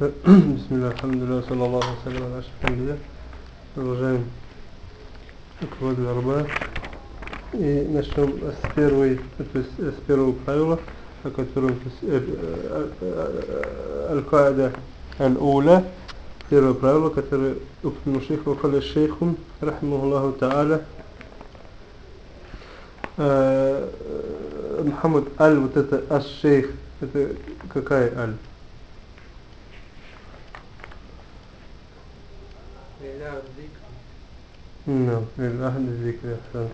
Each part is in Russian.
Бисмилля, саллаллаху салям, ашраф Продолжаем Аквад Арба. И начнем с первой, то есть с первого правила, о котором Аль-Каида Аль-Уля, первое правило, которое упомянул шейх Вахаля шейхун, рахмахуллаху та'аля, Мухаммад Аль, вот это Аш-Шейх, это какая Аль? نعم للأهل الذكر أحسن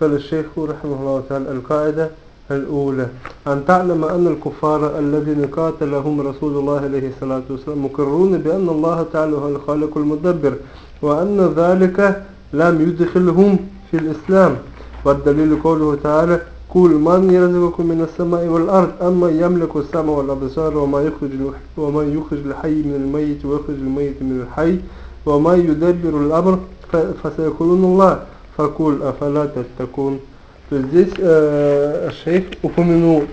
قال الشيخ رحمه الله تعالى القاعدة الأولى أن تعلم أن الكفار الذين قاتلهم رسول الله عليه الصلاة والسلام مقرون بأن الله تعالى هو الخالق المدبر وأن ذلك لم يدخلهم في الإسلام. والدليل قوله تعالى كل من يرزقكم من السماء والأرض أما يملك السماء والأبصار وما يخرج وما يخرج الحي من الميت ويخرج الميت من الحي وما يدبر الأمر فسيقولون الله فقول أفلا تتقون то есть здесь э, шейх упомянул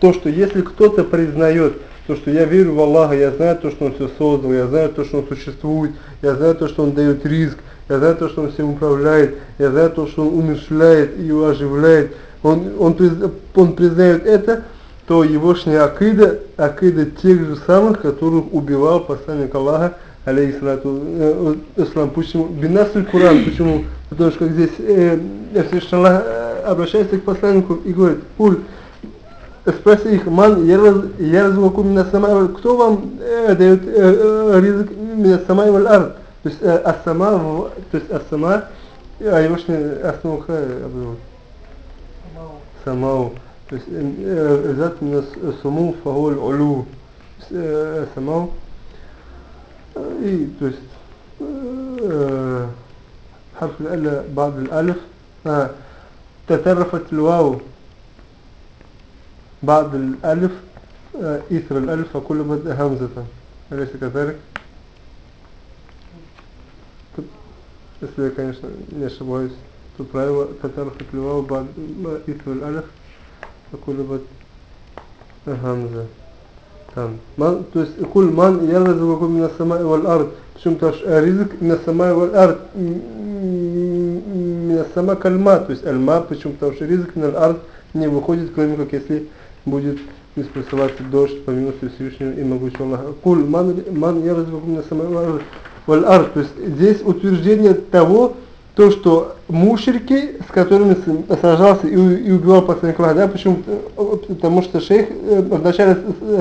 то, что если кто-то признает то, что я верю в Аллаха, я знаю то, что Он все создал, я знаю то, что Он существует, я знаю то, что Он дает риск, я знаю то, что Он всем управляет, я знаю то, что Он умершляет и оживляет, он, он, он признает это, то егошняя акида, акида тех же самых, которых убивал посланник Аллаха, алейхиссалату ислам. Э, почему? бинасуль Куран. Почему? Потому что как здесь э, Аллах э, обращается к посланнику и говорит, куль, спроси их, ман яразваку мина самай кто вам э, дает э, э ризык мина самай валь ард? То есть э, асама, то есть асама, а его основу обзывают. Самау. То есть э, меня зат мина суму фагуль улю. Самау. и то есть حرف الألف بعد الألف آه تترفت الواو بعد الألف آه إثر الألف فكل بدء همزة أليس كذلك؟ если я, конечно, не ошибаюсь, то правило تترفت الواو بعد إثر الألف فكل بدء همزة Там. Ман, то есть куль ман ярзакуkum мина самай валь ард. Причем то ризик мина самай валь ард. Мина сама кальма, то есть альма, почему? Потому что ризик мина ард не выходит, кроме как если будет не спрессоваться дождь по милости Всевышнего и могучего Аллаха. Куль ман, ман ярзакуkum мина самай валь ард. То есть здесь утверждение того, то, что мушрики, с которыми сражался и, и убивал посланник Аллаха, да, почему? Потому что шейх вначале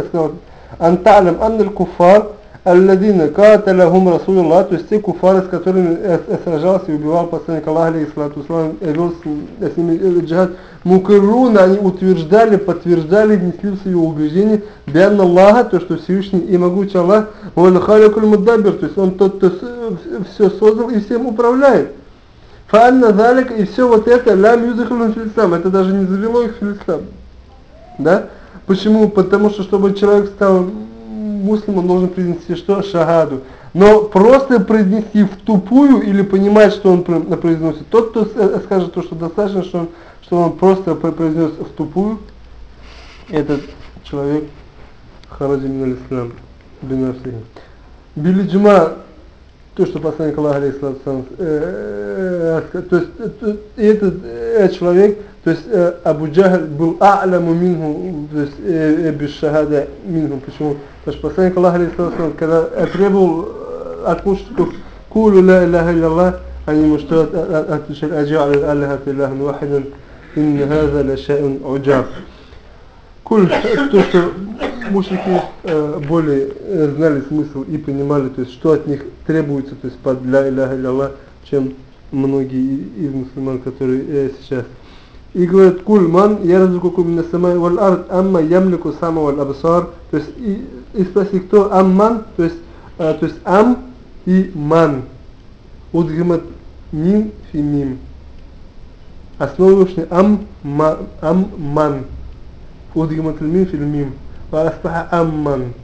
сказал, Анталям анналь куфар, алладина каталахум Расулуллах, то есть те куфары, с которыми сражался и убивал посланник Аллаха, алейхиссалату вел с ними джихад, мукируна, они утверждали, подтверждали, внесли в свое убеждение, бианна Аллаха, то, что Всевышний и могучий Аллах, он халякуль мудабир, то есть он тот, кто все создал и всем управляет. Фанна залик и все вот это лям юзахлун филислам. Это даже не завело их филислам. Да? Почему? Потому что чтобы человек стал муслимом, он должен произнести что? Шагаду. Но просто произнести в тупую или понимать, что он произносит. Тот, кто скажет то, что достаточно, что он, что он просто произнес в тупую, этот человек хараджи мин ислам бинарсихи. Билиджма то, что посланник Аллаха, э, то есть этот человек, то есть Абу Джахаль был а'ламу минху, то есть без шахада минху. Почему? Потому что посланник Аллаха, когда требовал от мушриков кулу ла илляха илlallah, они ему что отвечали, аджа'ал аллаха илляхан вахидан, инна хаза ла ша'ун уджаб. Куль, то, что мушрики э, более э, знали смысл и понимали, то есть что от них требуется, то есть под ля иляха илlallah, чем многие из мусульман, которые э, сейчас. И говорят, куль ман ярзуку мина самай валь ард, амма ямлику сама валь абсар, то есть и, и спроси, кто амман, то есть, э, то есть ам и ман. Удгимат мим фи мим. Основывающий ам, ма, ам ман. Удгимат мим фи мим фаасбаха амман,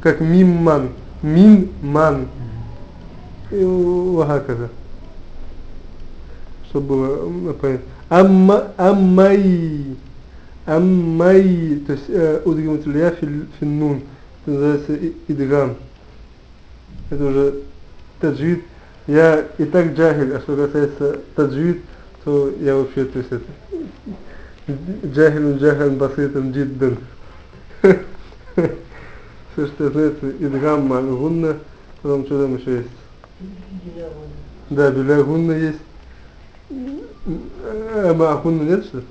как мимман, минман И вахаказа. Чтобы было понятно. Амма, аммай, аммай, то есть э, удгимут ля финнун, это называется идгам. Это уже таджвид. Я и так джагиль, а что касается таджвид, то я вообще, то есть это, джагиль, джагиль, баситом, джиддан. Все, что я знаю, это идгам гунна, потом что там еще есть? Да, беля гунна есть. А гунна нет, что ли?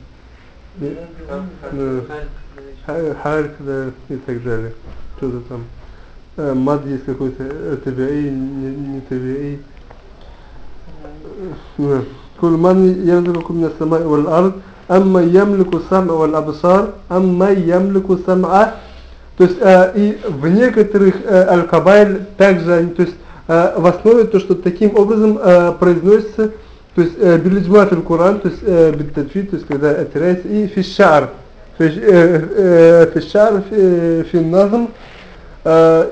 Нет. Ну, ха- Харк, да, и так далее. Что-то там. Э, Мад есть какой-то, э, табиаи, не, не табиаи. نعم. كل من يرزقكم من السماء والأرض амма ямлику сам валь абсар, амма ямлику сам. То есть э, и в некоторых э, аль-кабайль также, то есть э, в основе то, что таким образом э, произносится, то есть э, билиджмат аль-Куран, то есть э, битатфи, то есть когда оттирается, и фишар, э, э, фишар, финназм, э,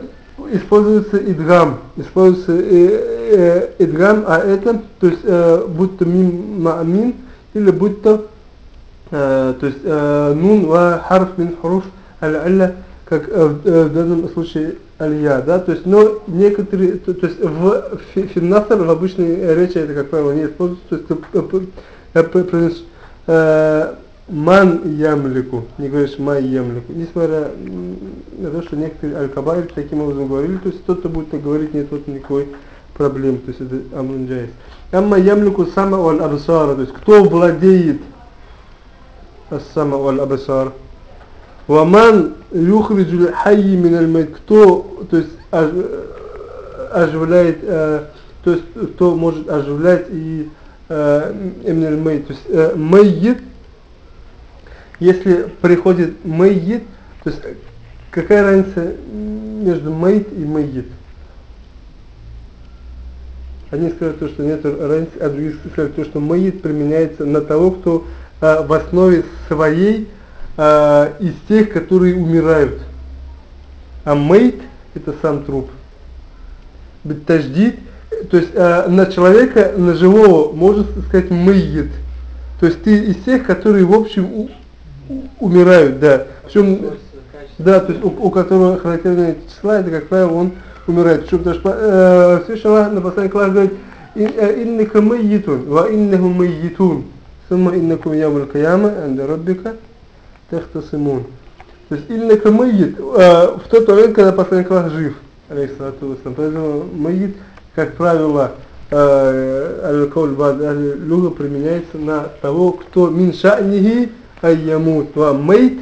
используется идгам, используется э, э, идгам, а это, то есть э, будто мим маамин или будто э, то есть э, нун ва харф мин хуруф аль-алля, как э, в, данном случае алия, да, то есть, но некоторые, то, то есть в фи- финнаср, в обычной речи это, как правило, не используется, то есть ты э, произносишь ман ямлику, не говоришь май ямлику, несмотря на то, что некоторые аль-кабайр таким образом говорили, то есть тот, кто будет говорить, нет тут никакой проблемы, то есть это амрунджайс. Амма ямлику сама валь абсара, то есть кто владеет السمع والأبصار ومن يخرج الحي من الميت кто то есть ож- оживляет э, то есть кто может оживлять и э, именно мейт то есть э, мейит если приходит мейит то есть какая разница между мейт и мейит Одни скажут, то, что нет разницы, а другие скажут, то, что мейит применяется на того, кто э, в основе своей э, из тех, которые умирают. А мейт это сам труп. Беттаждид, то есть э, на человека, на живого можно сказать мейит. То есть ты из тех, которые в общем у- умирают, да. Причем, да, то есть у, у которого характерное числа, это как правило он умирает. Причем, потому что э, Всевышний Аллах на последний класс говорит, «Иннака мейитун, ва иннаху мейитун, сумма иннакум ямуль каяма, анда раббика тахтасимун». То есть иннака мейит, э, в тот момент, когда последний класс жив, алейхиссалату вассалам. Поэтому мейит, как правило, э, аль-кауль бад люга применяется на того, кто мин ша'нихи айямут, ва мейт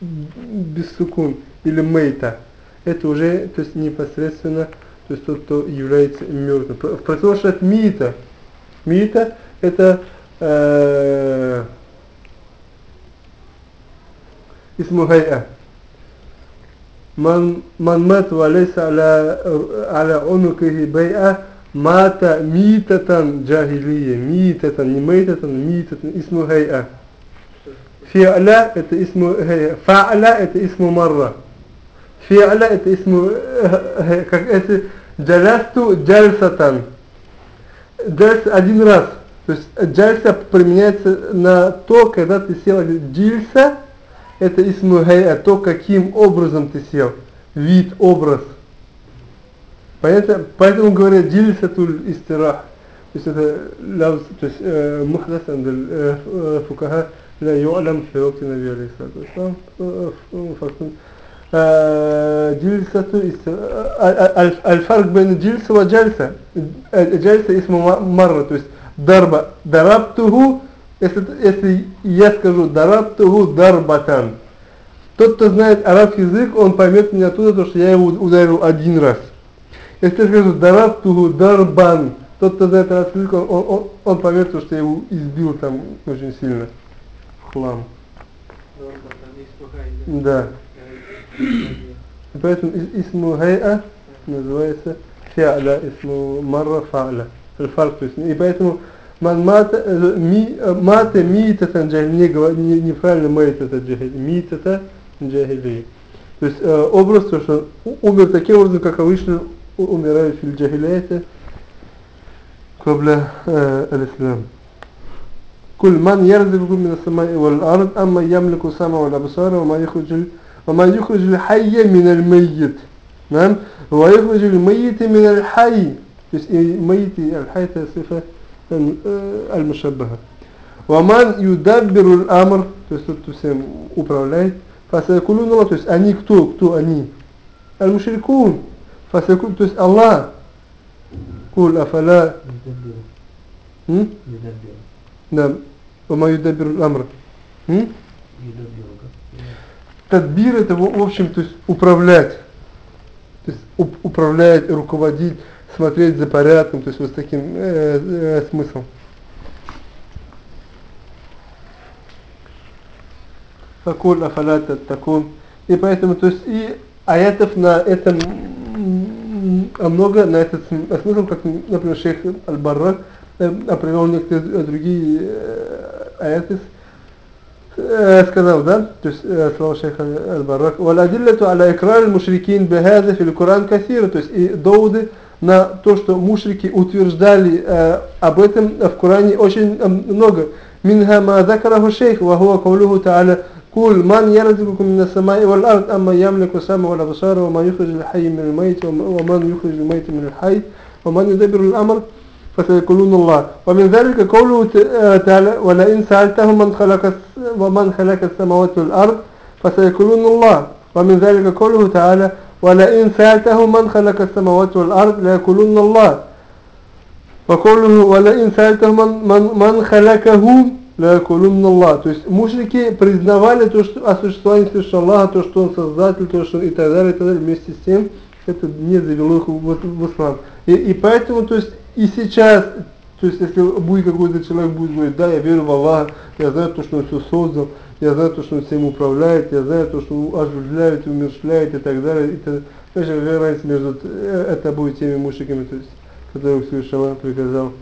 бессукун или мейта. Это уже, то есть непосредственно, то есть тот, кто является мертвым. Про- В противоположность от миита. Миита это э, اسمه هيئة من من مات وليس على على عنقه بيئة مات ميتة جاهلية ميتة не ميتة ميتة اسمه هيئة فعل это اسمه هيئة فعل это اسمه مرة فعل это اسمه э, как это جلست جلسة джальса один раз. То есть джальса применяется на то, когда ты сел. Джильса это исму гайа, то, каким образом ты сел. Вид, образ. Понятно? Поэтому говорят джильса туль истирах. То есть это лавз, то есть э, мухдас عند الفقهاء لا يعلم في وقت النبي عليه الصلاة والسلام آه، آه، فصل. آه، جلسة است- آه، الف- الفرق بين الجلسة وجلسة الجلسة اسمه م- مرة то есть дарба, дарабтуху, если, если я скажу дарабтуху дарбатан, тот, кто знает арабский язык, он поймет меня оттуда, то что я его ударил один раз. Если я скажу дарабтуху дарбан, тот, кто знает арабский язык, он, он, он, он поймет, что я его избил там очень сильно. Хлам. Да. Поэтому Исму называется Фиаля, Исму Марра Фа'ля. Фарк, то есть, и поэтому ман мата, э, ми, э, мата митатан джахили, не, говор- не, неправильно майтата джахили, митата джахили. То есть э, образ, то, что у- умер таким образом, как обычно у- умирают в джахилияте, قبل آه الإسلام كل من يرزقكم من السماء والأرض أما يملك السمع والأبصار وما يخرج ال- ومن يخرج الحي من الميت نعم ويخرج الميت من الحي то есть и мейт и аль-хай это сифа المشبهة ومن يدبر الأمر то есть тот, кто всем управляет فسيقولون الله то есть они кто? кто они? المشركون فسيقول то есть Allah قل أفلا يدبر م? يدبر نعم وما يدبر الأمر م? يدبر Тадбир это в в общем то есть управлять то есть уп- управлять, руководить, смотреть за порядком, то есть вот с таким э, э, смыслом. Факуль афалата такун. И поэтому, то есть и аятов на этом м, много, на этот см- смысл, как, например, шейх Аль-Баррак э, привел некоторые другие э, аяты, э, сказал, да, то есть э, слова шейха Аль-Баррак, «Валядилляту аля икрар мушрикин бехазе фил Куран кассира», то есть и доводы на то, что мушрики утверждали э, об этом в Коране очень э, много. Минха ма закараху шейх, ва хуа каулуху та'аля, قل من يرزقكم من السماء والأرض أما يملك السمع والأبصار وما يخرج الحي من الميت ومن يخرج الميت من الحي ومن يدبر الأمر فسيقولون الله ومن ذلك قوله ت- تعالى ولئن سألتهم من خلق الس- ومن خلق السماوات والأرض فسيقولون الله ومن ذلك قوله تعالى ولئن سألتهم من خلق السماوات والأرض ليقولون الله وقوله ولئن سألتهم من, من, من خلقهم ليقولون الله то есть мушрики признавали то, что о существовании Всевышнего Аллаха, то, что Он Создатель, то, что и так далее, и так далее, вместе с тем это не завело их в, в- в ислам. И, и поэтому, то есть и сейчас, то есть если будет какой-то человек будет говорить, да, я верю в Аллаха, я знаю то, что Он все создал, я знаю то, что Он всем управляет, я знаю то, что Он оживляет, умершляет и так далее. И так, Конечно, какая разница между э, это будет теми мушриками, то есть, которых Всевышний приказал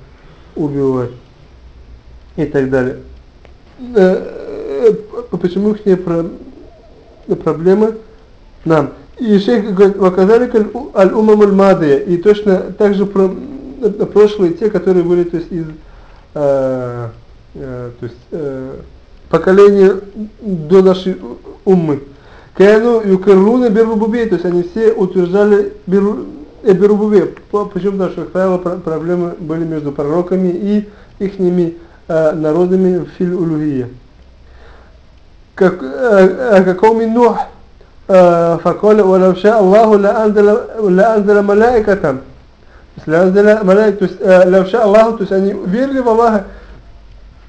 убивать и так далее. Э, э, Почему их не про- проблемы нам? И шейх говорит, ваказали аль-умам аль-мадия, и точно так же про, прошлые, те, которые были то есть, из э, э, то есть, э, поколения до нашей уммы. Кайну юкерруна берубубей, то есть они все утверждали берубубей. Э, Почему? Потому что, как правило, проблемы были между пророками и ихними э, народами в Филь-Улюгия. Как, э, э каком Нух э, факоля «Валавша Аллаху ла анзала малайкатам». То есть, «Ла анзала малайк», то есть, э, «Лавша Аллаху», то есть они верили в Аллаха,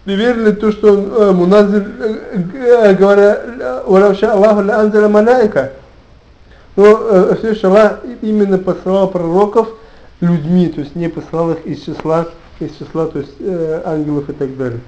не верили то, что э, Муназир, э, э говоря, э, «Уравша Аллаху ля анзаля маляйка», но э, все Всевышний Аллах именно посылал пророков людьми, то есть не посылал их из числа, из числа то есть, ангелов и так далее.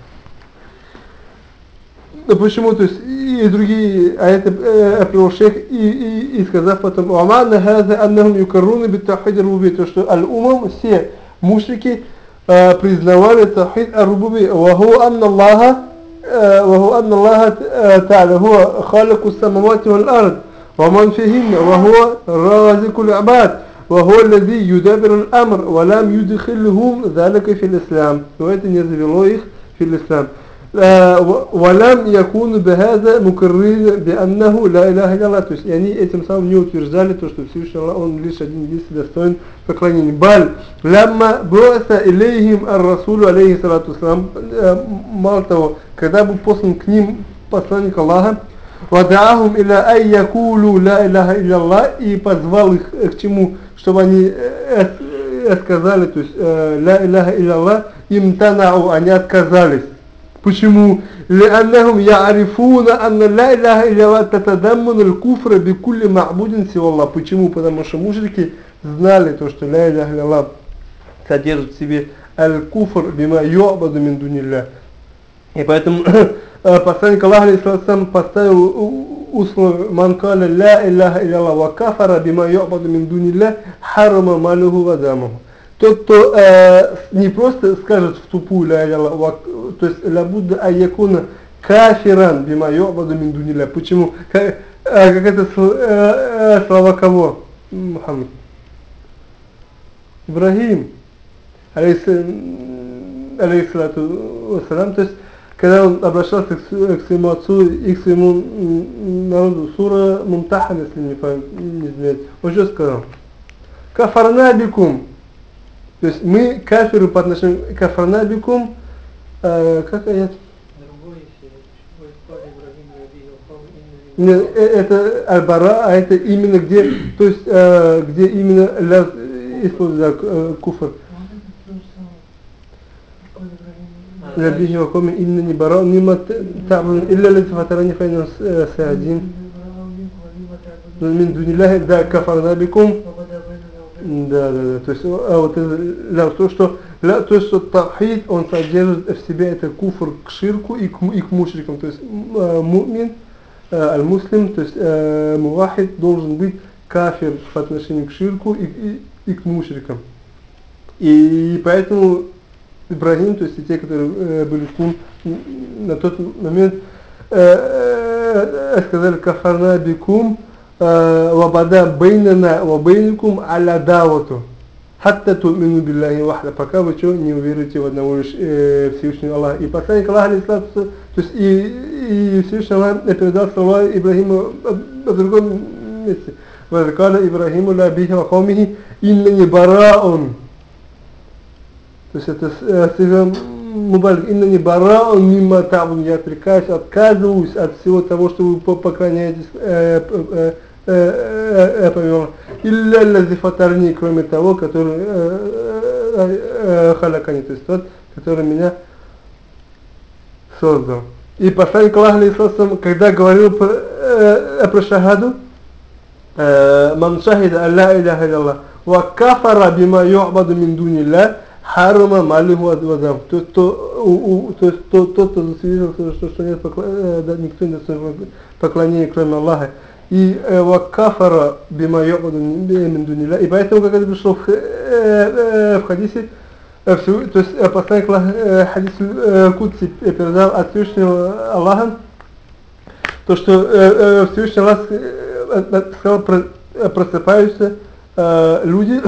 Но почему, то есть, и, другие, а это э, привел шейх, и, и, и сказав потом, «Ама нахаза аннахум юкаруна бит тахади руби», то, что аль-умам, все мушрики, признавали тахид ар-рубуби, «Ваху анна Аллаха, э, ваху анна Аллаха э, та'аля, хуа халаку самавати вал-ард, ومن فيهن وهو رازق العباد وهو الذي يدبر الأمر ولم يدخلهم ذلك في الإسلام وإذا يزبلوا их في الإسلام Валям якун бехаза мукрыр бианнаху ла иляха илля То есть и они этим самым не утверждали то, что Всевышний Аллах, Он лишь один единственный достоин поклонения. Баль лямма буаса илейхим ар-расулю алейхи салату салам. Э, мало того, когда был послан к ним посланник Аллаха, Вадаахум иля ай якулю ла иляха илля и позвал их э, к чему, чтобы они э, сказали, то есть ла иляха илля им танау, они отказались. Почему? لأنهم يعرفون أن لا إله إلا الله تتضمن الكفر بكل معبود سوى الله. Почему? Потому что мушрики знали то, что لا إله إلا الله содержит в себе аль-куфр бима ю'баду мин дунилля. И поэтому э, посланник Аллаха алейхиссалам поставил у- условие ман каля ла илляха илля ва кафара бима ю'баду мин дунилля харама малюху ва дамуху. Тот, кто э, не просто скажет в тупую ля то есть лабудда аякуна кафиран бима ю'баду мин. Почему? Как, э, как это э, э, слова кого? Мухаммад. Ибрагим алейхиссалату вассалам, то есть когда он обращался к, к своему отцу и к своему народу, сура Мумтахан, если не, пам- не изменяет, он что сказал? Кафарнабикум. То есть мы кафиры по отношению к кафарнабикум, э, как аят? Другой, если «Ой, Коля Ибрагим Раби Йохов, Не, имя э, это аль-бара, а это именно где, то есть э, где именно ля, используется э, куфр. Раби Йохов именно не бара, мимо табун, илля лати фатарани файна саадин. Мин дунилляхи, да, кафарна бикум. Да, да, да. То есть, а вот ля, то, что, ля, то, что тавхид, он содержит в себе это куфр к ширку и к, и к мушрикам. То есть, э, мумин, э, аль-муслим, то есть, э, мувахид должен быть кафир по отношению к ширку и, и, и к мушрикам. И поэтому Ибрагим, то есть и те, которые э, были с ним на тот момент, э, э, сказали кафарна бикум э, вабада бейнана ва бейникум аля давату. Хатта ту'мину биллахи вахда. Пока вы что, не уверуете в одного лишь э, Всевышнего Аллаха. И посланник Аллаха, алейхиссалату вассалам, то есть и, и Всевышний Аллах передал слова Ибрагиму в другом месте. وَذْكَالَ إِبْرَاهِيمُ لَأَبِيهِ وَقَوْمِهِ إِنَّنِي بَرَاءٌ то есть это э, сига мубалик, инна не бараун мимо табун, я отрекаюсь, отказываюсь от всего того, что вы по- поклоняетесь э, п- э, э, э, э, помимо Аллаха. Илля фатарни, кроме того, который э, халякани, то есть тот, который меня создал. И посланник Аллаха, алейхиссалам, когда говорил про, про шахаду, «Ман шахида ан ла иляха илlallah, ва кафара бима ю'баду мин дунилlah, харума малиху вадам». То есть тот, кто засвидетельствовал, что, что нет да, никто не достоин поклонения, кроме Аллаха. И э, ва кафара бима. И поэтому, как это пришло в, э, э, в хадисе, всё- то есть посланник Аллаха, хадис э, Кудси передал от Всевышнего Аллаха, то, что Всевышний Аллах сказал, про, просыпаются люди,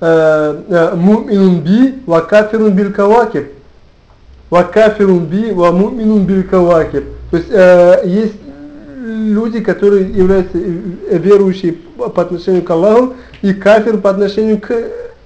муминун би ва кафирун бил кавакиб. Ва кафирун би ва муминун бил кавакиб. То есть есть люди, которые являются э, верующие по отношению к Аллаху и кафир по отношению к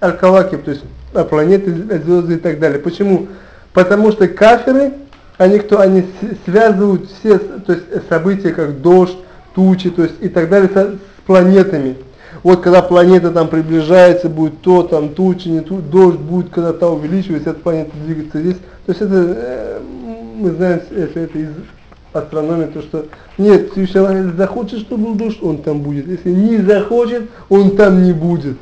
аль-кавакиб, то есть э, планеты, звезды и так далее. Почему? Потому что кафиры, они кто? Они связывают все то есть, события, как дождь, тучи, то есть и так далее со- с планетами. Вот когда планета там приближается, будет то, там тучи, не тучи, дождь будет когда-то увеличиваться, эта планета двигаться здесь. То есть это, э, мы знаем это, это из астрономии, то что нет, Всевышний Аллах, если захочет, чтобы был дождь, он там будет. Если не захочет, он там не будет.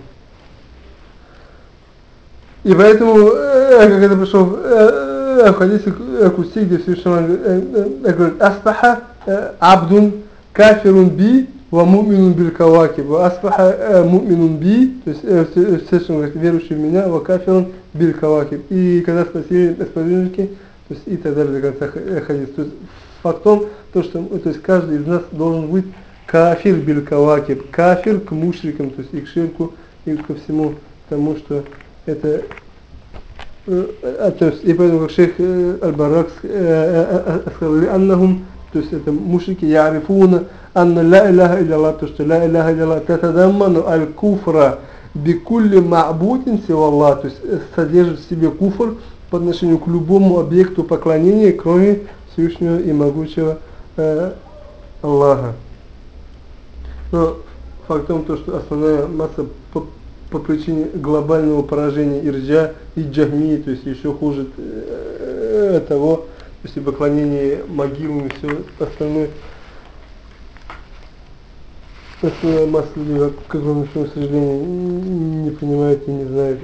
И поэтому, э, как это пришло в, э, э, хадисе э, Куси, где Всевышний Аллах э, э, говорит, «Асбаха э, абдун кафирун би ва муминун бил кавакиб». Ва «Асбаха э, муминун би», то есть э, Всевышний говорит, верующий в меня, ва кафирун бил кавакиб. И когда спросили сподвижники, то есть и так далее до конца х- э, хадиса. То есть факт в том, то, что то есть каждый из нас должен быть кафир бил кавакиб, кафир к мушрикам, то есть и к ширку, и ко всему тому, что это э, э, то есть, и поэтому как шейх э, Аль-Барак э, сказал, «Лианнахум», то есть это мушрики, «Ярифуна, анна ла иляха илля то что ла иляха илля татадамману аль-куфра бикулли ма'будин сива Аллах, то есть содержит в себе куфр по отношению к любому объекту поклонения, кроме Всевышнего и могучего э, Аллаха. Но факт в том, то, что основная масса по, по причине глобального поражения Ирджа и Джахмии, то есть еще хуже э, того, то есть и поклонение могилам и все остальное, основная масса людей, к огромному сожалению, не понимает и не знает.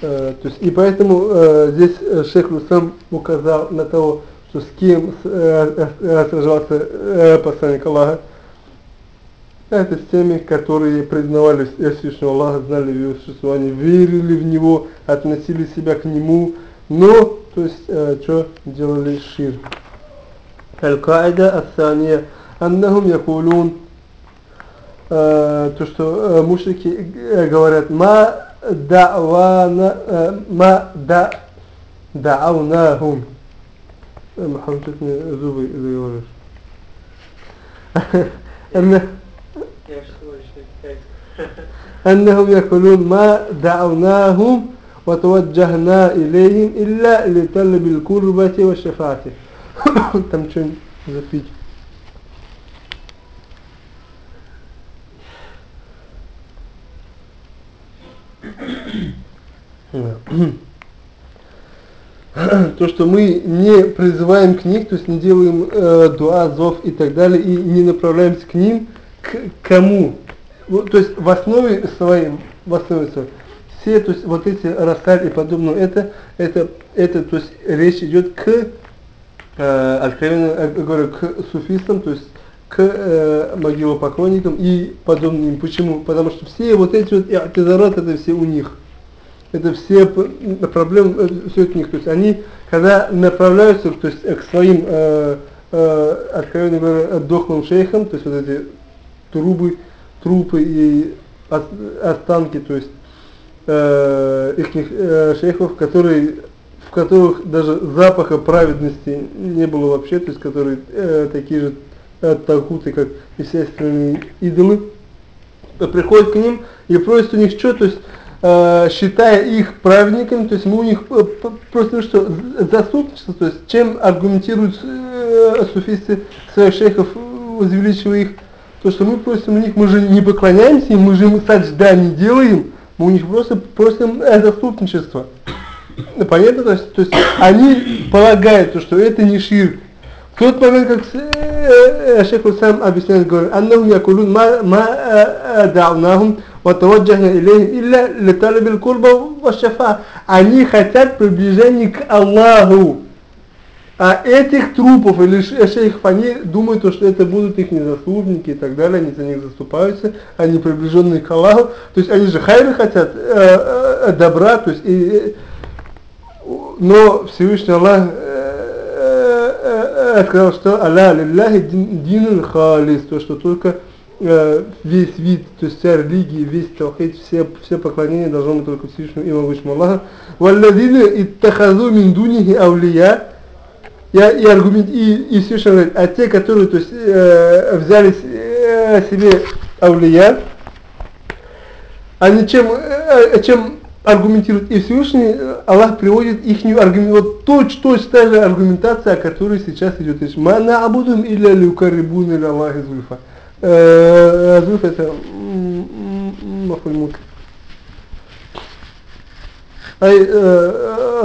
Э, то есть, и поэтому э, здесь э, шейх Русам указал на того, что с кем сражался посланник Аллаха, это с теми, которые признавали Всевышнего Аллаха, знали его существование, верили в Него, относили себя к Нему, но, то есть, э, что делали ширк. Аль-Каида Ас-Сания, аннахум якулун, э, то, что э, мушрики э, говорят, ма да'вана, э, ма да, Дааунахум. Мухаммад, что ты мне зубы заговоришь? أن Я же всего лишь китайский. أنهم يقولون ما دعوناهم وتوجهنا إليهم إلا لطلب القربة والشفاعة там что-нибудь запить то, что мы не призываем к них, то есть не делаем э, дуа, зов и так далее, и не направляемся к ним, к кому? Вот, то есть в основе своем, в основе своей, все, то есть вот эти рассаль и подобное, это, это, это, то есть речь идет к, э, откровенно э, говорю, к суфистам, то есть к э, могилопоклонникам и подобным. Почему? Потому что все вот эти вот иатизарат, это все у них это все проблемы, э, них. То есть они, когда направляются то есть, к своим, э, э, откровенно говоря, дохлым шейхам, то есть вот эти трубы, трупы и останки, то есть э, их э, шейхов, которые, в которых даже запаха праведности не было вообще, то есть которые э, такие же э, как естественные идолы, приходят к ним и просят у них что, то есть э, считая их праведниками, то есть мы у них э, просто ну что, заступничество, то есть чем аргументируют э, суфисты своих шейхов, возвеличивая их, то что мы просим у них, мы же не поклоняемся им, мы же им саджда не делаем, мы у них просто просим э, заступничество. Понятно? То есть, то есть они полагают, то, что это не ширк. В тот момент, как э, шейх сам объясняет, говорит, «Аннахум якулун ма да'унахум وتوجهنا إليهم إلا لطلب القربة والشفاعة. Они хотят приближения к Аллаху. А этих трупов или шейхов, они думают, что это будут их незаслужники и так далее, они за них заступаются, они приближенные к Аллаху. То есть они же хайры хотят, э, э, добра, то есть, и, но Всевышний Аллах э, э, э, сказал, что Аллах лилляхи дин халис, то, что только э, весь вид, то есть вся религия, весь таухид, все, все поклонения должно быть только Всевышнему и могущему Аллаху. Валладина иттахазу мин дунихи авлия. И, и аргумент, и, и Всевышний говорит, а те, которые то есть, э, взяли э, себе авлия, они чем, э, чем аргументируют и Всевышний, Аллах приводит их аргумент, вот точь, точь та же аргументация, о которой сейчас идет речь. Мана абудум илля люкарибун илля Аллахи зульфа. Зульф это мафуль мут. Ай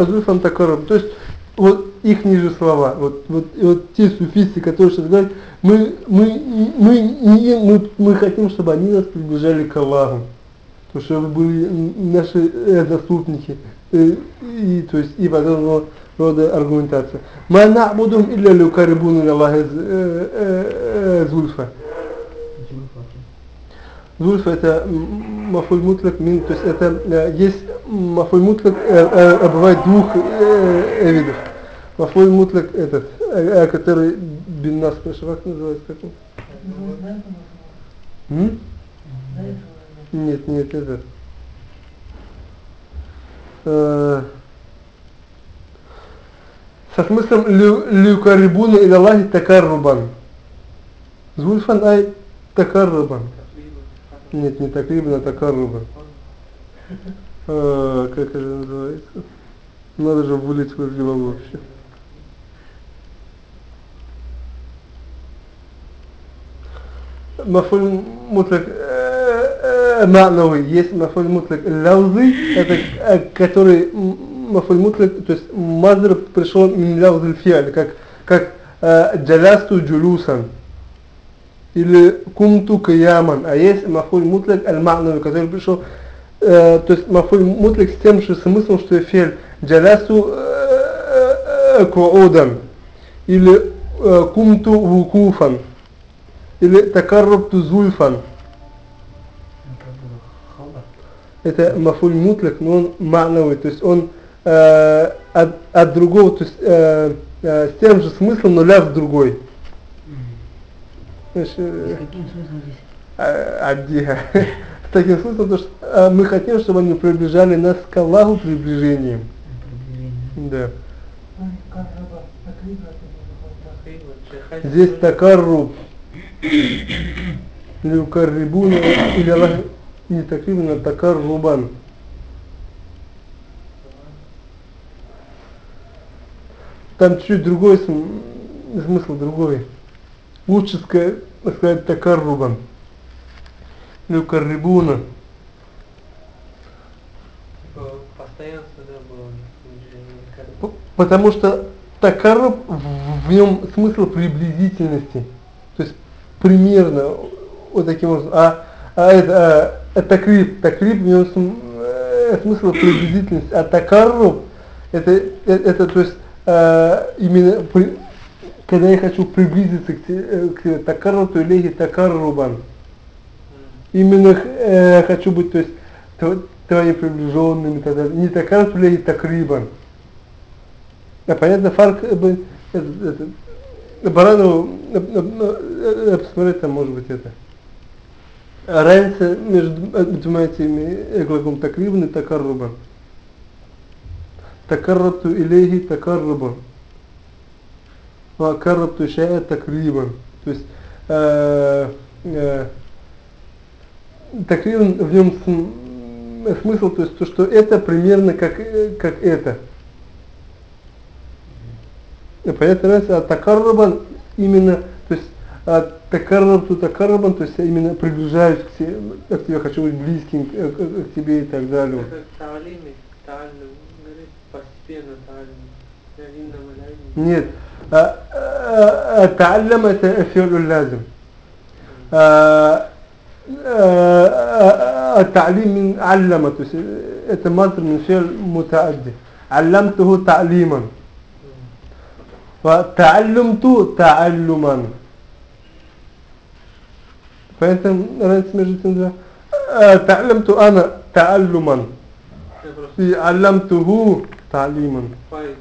Зульф антакараб. То есть вот их ниже слова, вот, вот, вот те суфисты, которые сейчас говорят, мы, мы, мы, не, мы, мы хотим, чтобы они нас приближали к Аллаху, чтобы были наши э, заступники, и, то есть, и подобного рода аргументация. Мы набудум илля люкарибун Аллахи зульфа. Зульф это мафуль мин, то есть это э, есть мафуль мутлак э, э, бывает двух видов. Мафуль мутлак этот, который бин нас как называется как он? Нет, нет, это. Со смыслом люкарибуна или Аллахи такаррубан. Зульфан ай такаррубан. Нет, не так рыба, а такаруба. А, как это называется? Надо же вылить в голову вообще. Мафуль мутлак ма'навый. Есть мафуль мутлак лаузы, это который мафуль мутлак, то есть мазр пришел мин лаузы фиаль, как, как джалясту джулусан или кумту кияман, а есть мафуль мутлак аль-ма'нави, который пришел, э, то есть мафуль мутлак с тем же смыслом, что фель джалясу э, э, куудан, или э, кумту вукуфан, или такаррабту зульфан. Это мафуль мутлак, но он ма'навый, то есть он э, от, от другого, то есть э, э, с тем же смыслом, но ляв другой. Знаешь, э, Каким смыслом здесь? Аддиха. С таким смыслом, то, что а, мы хотим, чтобы они приближали нас к Аллаху приближением. Приближение. Да. Ну, Здесь такарруб. Люкаррибуна или Аллах не такрибун, а такаррубан. Там чуть другой см- смысл другой. Лучше сказать, такаррубан. Люкаррибуна. Постоянство, да, было. Потому что такарруб в, нем смысл приблизительности. То есть примерно вот таким образом. А, а это а, такриб, такриб в нем э, смысл приблизительности. А такарруб это, э- это, то есть э, именно при- когда я хочу приблизиться к, те- э, к такаррубу или такаррубан. М. Именно э, хочу быть, то есть, тв- твоими приближенными, так далее. Не такарруб или такрибан. А понятно, фарк, э, Баранову, э, э, э, посмотреть там, может быть, это. А Разница между э, двумя этими э, глаголом такрибан и такаррубан. Такаррабту илейхи такаррубан. Вакаррабту шая такрибан. То есть, э, э, такрибан в нем см- смысл, то есть то, что это примерно как, э, как это. Понятно, разница, а такаррабан именно, то есть а такаррабту такаррабан, то есть я именно приближаюсь к тебе, к тебе, хочу быть близким к, к- к тебе и так далее. Нет, تعلم التأثير اللازم. التعليم علمته يتمثل من شيء متعدد. علمته تعليما. فتعلمت تعلما. فأنت سمعت تعلمت أنا تعلما. علمته تعليما. طيب.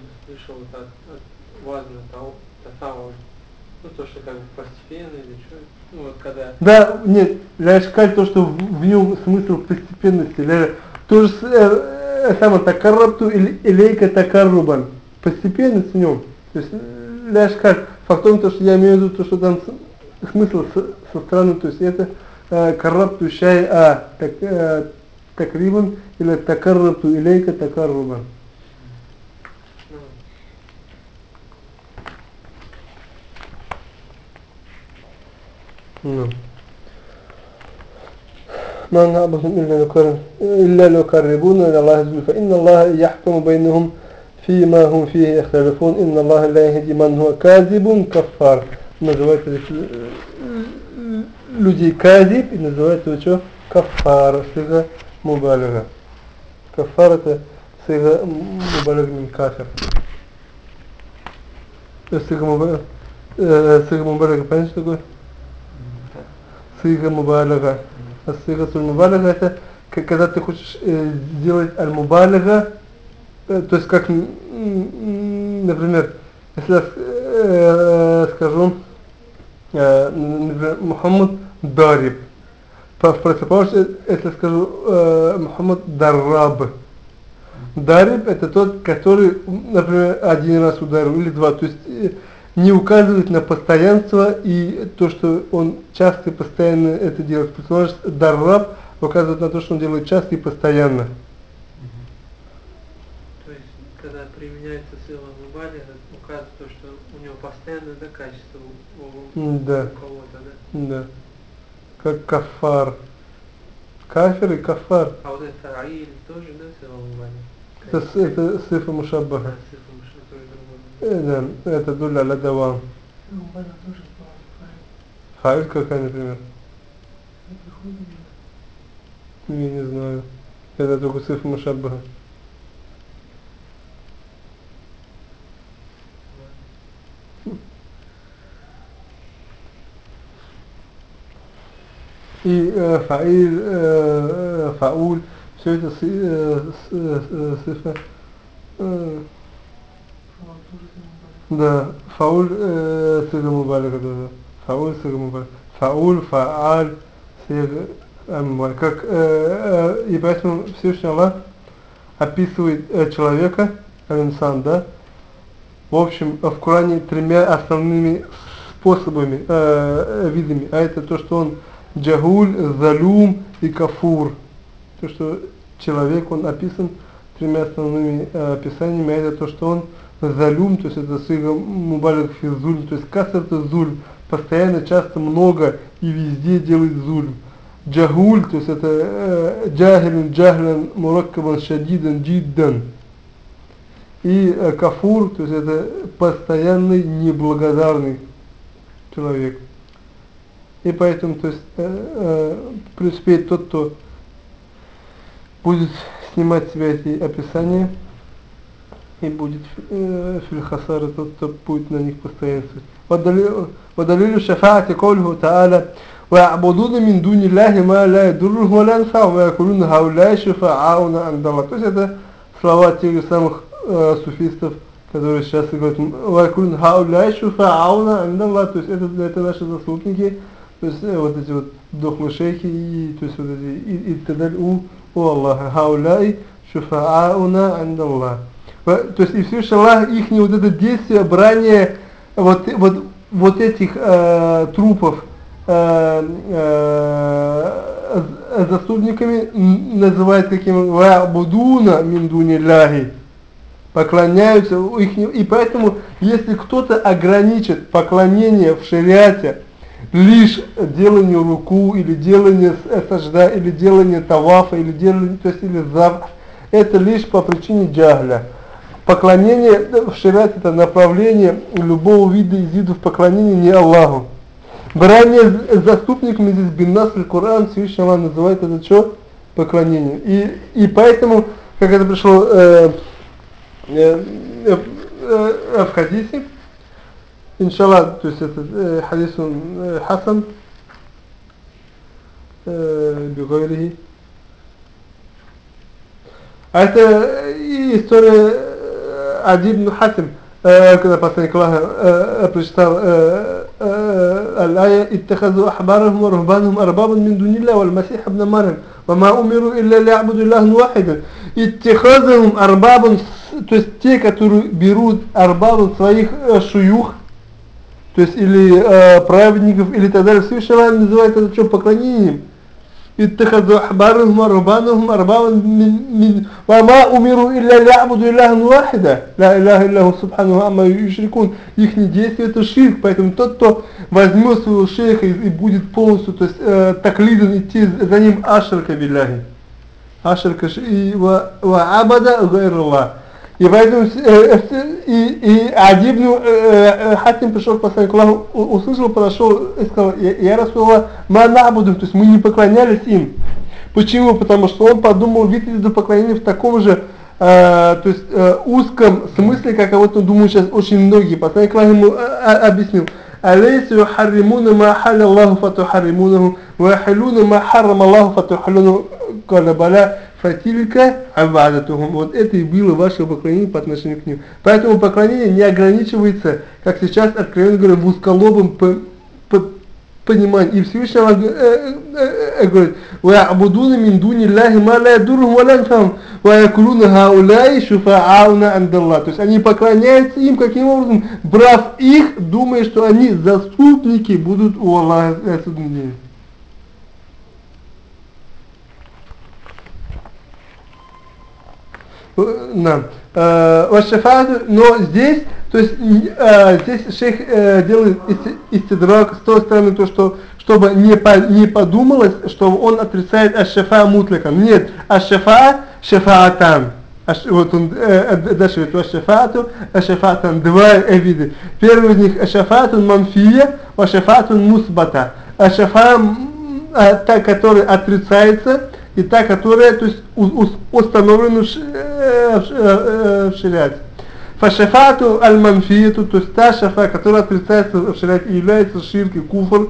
То, что как бы постепенно или что, ну вот когда Да, нет, шкаль то, что в, в нем смысл постепенности. Ля, то же э, э, самое такаррабту или илейка такаррубан. Постепенность в нем. То есть ля шкаль. Факт в том, то, что я имею в виду то, что там смысл со, со стороны, то есть это э, каррабту шай а так, э, такрибан или такаррабту илейка такаррубан. نعم ما نعبدهم إلا نقرب إلا نقربون إلى الله زلفى فإن الله يحكم بينهم فيما هم فيه يختلفون إن الله لا يهدي من هو كاذب كفار называется здесь э, э, людей казиб и называется его что? Кафар, сига мубалага. Кафар это сига мубалага мин кафир. Э, Сига мубалага, э, сига мубалага, понятно что такое? Сига мубалага. А сига мубалага это когда ты хочешь э, сделать аль-мубалага, э, то есть как, например, если я э, скажу, например, Мухаммад Дариб, в противоположность, если скажу Мухаммад Дарраб, Дариб это тот, который, например, один раз ударил или два, то есть не указывает на постоянство и то, что он часто и постоянно это делает. Противоположность Дарраб указывает на то, что он делает часто и постоянно. то есть когда применяется сила Мубалига, указывает то, что у него постоянное да, качество у, у- Да. у кого-то, да? Да. Как кафар. Кафир и кафар. А вот это Аиль тоже, да, сила Мубалига? Это, это сифа мушаббаха. Да, цифра, Э, Да, это дуля аля давам. Мубалига тоже какая, например? Я не знаю. Это только сифа мушаббаха. И э, фаиль, э, э, фауль, все это си- э, э, сифа. э, Да, фауль э, сига мубалика тоже. Фауль сига мубалика. Фауль, фааль, сига э, мубалика. Как, э, э, и поэтому Всевышний Аллах описывает э, человека, инсан, да? В общем, в Коране тремя основными способами, э, видами, а это то, что он джагуль, залюм и кафур. То, что человек, он описан тремя основными э, описаниями, а это то, что он залюм, то есть это сыга мубалик физуль, то есть каср это зуль, постоянно, часто, много и везде делает зуль. Джагуль, то есть это э, джахилен, джахлен, мураккабан, шадидан, джиддан. И э, кафур, то есть это постоянный неблагодарный человек. И поэтому, то есть, э, э, преуспеет тот, кто будет снимать с себя эти описания, и будет э, фильхасара тот, кто будет на них постоянствовать. ودليل الشفاعة قوله تعالى ويعبدون من دون الله ما لا يضرهم ولا ينفعهم ويقولون هؤلاء شفعاؤنا عند الله. То есть это слова тех же самых э, суфистов, которые сейчас говорят ويقولون هؤلاء شفعاؤنا عند الله. То есть это, это наши заступники, то есть э, вот эти вот дохлые шейхи и то есть вот эти и, и так далее у, у Аллаха. هؤلاء شفعاؤنا عند الله. То есть и Всевышний Аллах их не вот это действие, брание вот, вот, вот этих э, трупов э, э, заступниками называет каким ва'будуна миндуни ляхи поклоняются их и поэтому если кто-то ограничит поклонение в шариате лишь деланию руку или делание сажда или делание тавафа или делание то есть или зав это лишь по причине джагля Поклонение в шариате это направление любого вида из видов поклонения не Аллаху. Брание заступниками здесь биннас Коран Всевышний Аллах называет это что? Поклонение. И, и поэтому, как это пришло э, э, э, э, в хадисе, иншаллах, то есть это э, хадис он э, хасан, э, бигайрихи. А это история Адиб Хатим, когда посланник Аллаха прочитал الآية اتخذوا أحبارهم ورهبانهم أربابا من دون الله والمسيح ابن مريم وما أمروا إلا ليعبدوا الله واحدا اتخاذهم أربابا то есть те, которые берут арбабов своих шуюх, то есть или э, праведников, или так далее, Всевышний Аллах называет это что, поклонением. اتخذوا أحبارهم ورهبانهم أربابا من, من وما أمروا إلا ليعبدوا إلها واحدا لا إله إلا هو سبحانه عما يشركون их действие это ширк поэтому тот кто возьмет своего шейха и, и будет полностью то есть э, таклиден идти за ним ашрака билляхи ашрака и ва абада гайр Аллах и поэтому э, и, и Адибну э, Хатим пришел к посланнику Аллаху, услышал, подошел и сказал, я, я Расула, ма набуду, то есть мы не поклонялись им. Почему? Потому что он подумал, видите, поклонение в таком же э, то есть э, узком смысле, как вот он думает сейчас очень многие. Посланник Аллах ему э, объяснил. أليس يحرمون ما حل الله فتحرمونه ويحلون ما حرم الله فتحلونه قال بلى Фатилька абадатухум. Вот это и было ваше поклонение по отношению к ним. Поэтому поклонение не ограничивается, как сейчас откровенно говоря, в узколобом по, по, понимании. И Всевышний Аллах э, э, э, говорит, وَيَعْبُدُونَ مِنْ دُونِ اللَّهِ مَا لَا يَدُرُهُمْ وَلَا يَنْفَعُهُم وَيَقُولُونَ هَؤُلَاءِ شُفَعَاؤُنَا عِنْدَ اللَّهِ То есть они поклоняются им каким образом? Брав их, думая, что они заступники будут у Аллаха в судном дне. Да. Вашафаду, но здесь, то есть э, здесь шейх э, делает истидрак с той стороны, то, что чтобы не, по, не подумалось, что он отрицает ашафа мутликом. Нет, ашафа шафаатан. Вот он э, дальше говорит, ашафату, ашафатан, два вида. Первый из них ашафатун манфия, ашафатун мусбата. Ашафа, та, которая отрицается, и та, которая то есть, установлена в, э, вширять. Фашафату аль-манфиету, то есть та шафа, которая отрицается вширять и является ширки, куфр.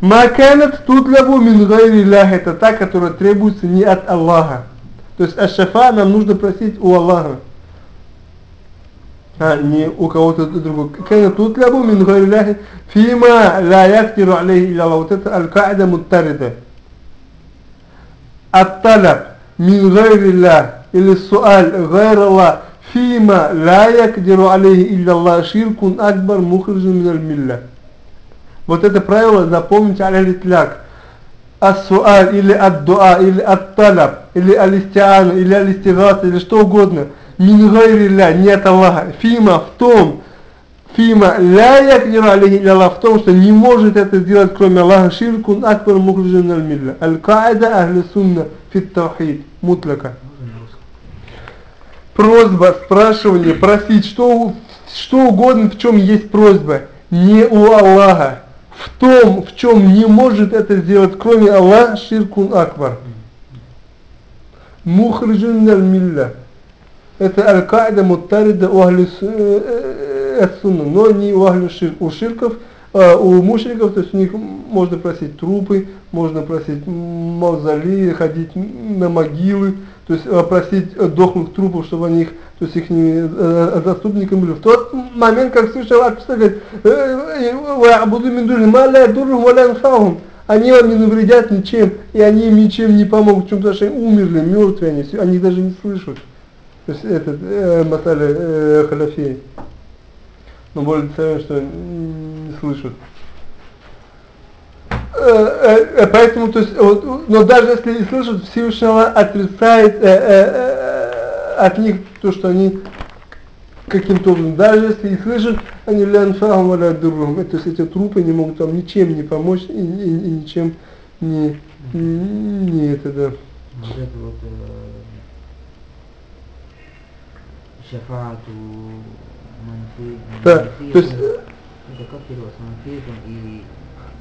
тут тутлабу мин гайри это та, которая требуется не от Аллаха. То есть ашафа нам нужно просить у Аллаха а не у кого-то другого. Кайна тутлябу мин гайрилляхи фима ла яктиру алейхи илля Вот это аль-каида муттарида. Ат-талаб мин гайриллях или суаль гайрала фима ля якдиру алейхи илляллах ширкун акбар мухриджин миналь милля. Вот это правило запомните аль-Литляк. Ас-суаль или ад-дуа или ад-талаб или аль-истиан или аль-истигат или что угодно. Мин гайрилля, нет Аллаха. Фима в том, Фима ля якдиру алейхи илляллах в том, что не может это сделать кроме Аллаха ширкун акбар мухриджин миналь милля. Аль-Каида ахли сунна фит тавхид мутлака просьба, спрашивание, просить, что, что угодно, в чем есть просьба, не у Аллаха. В том, в чем не может это сделать, кроме Аллаха, ширкун акбар. Мухриджун милля. Это аль-каида муттарида у ахли э, э, но не у ахли ширк. У ширков, а у мушриков, то есть у них можно просить трупы, можно просить мавзолеи, ходить на могилы, то есть э, просить э, дохлых трупов, чтобы они их, то есть их не, э, заступником были. В тот момент, как слышал Аллах, говорит, буду миндули, маля дуру валян хаум. Они вам не навредят ничем, и они им ничем не помогут, чем потому что они умерли, мертвые они, они даже не слышат. То есть этот э, масаля э, халяфей. Но более того, что не слышат. Э, э, поэтому, то есть, вот, но даже если и слышат, Всевышнего отрицает э, э, э, от них то, что они каким-то образом, даже если и слышат, они лянфахум аля дуррум, то есть эти трупы не могут там ничем не помочь и, и, и ничем не, не, это, да. Вот это вот э, шафату, манфи, Да, манфи, то есть, это как перевод, манфитом и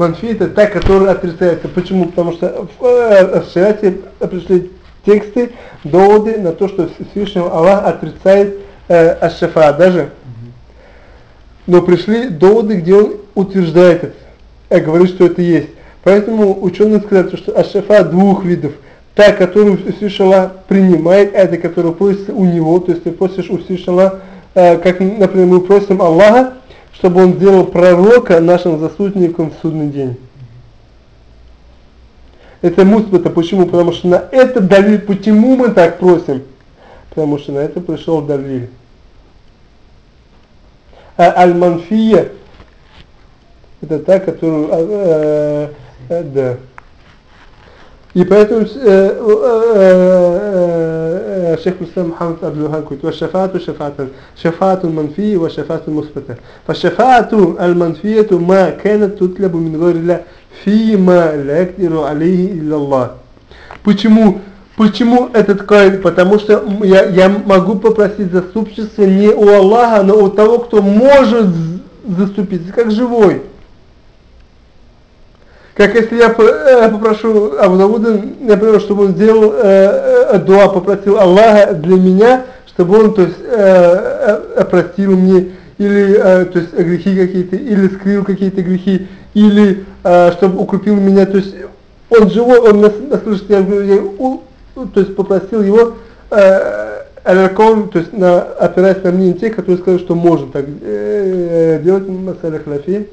Манфи это та, которая отрицается. Почему? Потому что в, э, в шариате пришли тексты, доводы на то, что Всевышний Аллах отрицает э, аш-шафа даже. Но пришли доводы, где он утверждает это, э, говорит, что это есть. Поэтому ученые сказали, что аш-шафа двух видов. Та, которую Всевышний Аллах принимает, это, которая просится у него, то есть ты просишь у Всевышнего э, как, например, мы просим Аллаха, чтобы он сделал пророка нашим заступником в судный день. Это мусбата. Почему? Потому что на это давили. Почему мы так просим? Потому что на это пришел давили. А аль-манфия это та, которую э, э, да. И поэтому э, э, э, шейх Муслим Мухаммад Абдул-Хак говорит, «Вашафату шафатан, шафату манфи, вашафату мусбатан». «Фашафату аль-манфияту ма кэнат тутлябу мин гайрилля, фи ма лэктиру алейхи илляллах». Почему? Почему этот кайф? Потому что я, я могу попросить заступничество не у Аллаха, но у того, кто может заступиться, как живой. Как если я э, попрошу Абу Давуда, например, чтобы он сделал э, э, дуа, попросил Аллаха для меня, чтобы он то есть, э, э, простил мне, или э, то есть, грехи какие-то, или скрыл какие-то грехи, или э, чтобы укрепил меня, то есть он живой, он нас, я, я у, то есть попросил его э, то есть на, опираясь на мнение тех, которые сказали, что можно так э, делать, Масаля Халяфи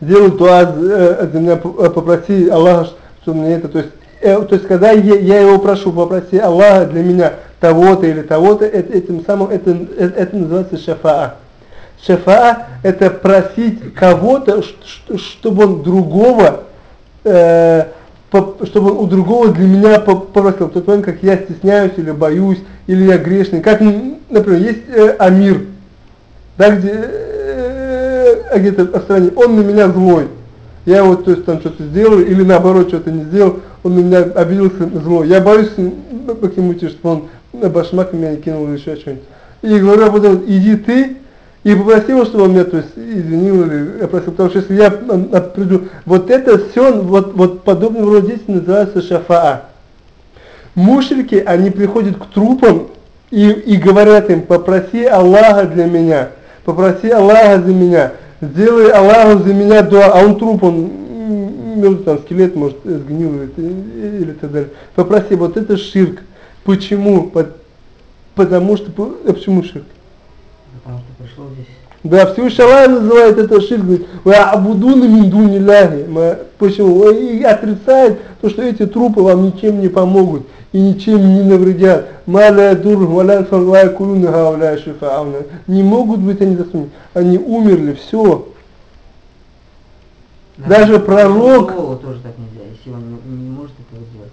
сделай дуа э, за меня, э, попроси Аллаха, чтобы мне это, то есть, э, то есть когда я, я его прошу, попроси Аллаха для меня того-то или того-то, этим самым, это, это, это называется шафаа. Шафаа это просить кого-то, чтобы он другого, э, чтобы он у другого для меня попросил. В тот момент, как я стесняюсь или боюсь, или я грешный. Как, например, есть э, Амир, да, где а где-то в стране, он на меня злой. Я вот, то есть, там что-то сделал, или наоборот, что-то не сделал, он на меня обиделся злой. Я боюсь как-нибудь, чтобы он на башмак меня кинул или еще что-нибудь. И говорю, потом, иди ты, и попроси его, чтобы он меня, то есть, извинил или я просил, потому что если я приду, вот это все, вот, вот подобного рода действия называется шафаа. Мушрики, они приходят к трупам и, и говорят им, попроси Аллаха для меня, попроси Аллаха за меня сделай Аллаху за меня дуа, а он труп, он мертвый, там скелет, может, сгнил или, далее. Попроси, вот это ширк. Почему? Потому что, а почему ширк? Потому что пришло здесь Да, Всевышний Аллах называет это ширк, говорит, вы абудуны миндуни ляхи. Почему? И отрицает то, что эти трупы вам ничем не помогут и ничем не навредят. Маля дур, валя фаллай кулуна гауля шифауна. Не могут быть они засунены. Они умерли, все. Даже пророк... тоже так нельзя, если он не, может этого сделать.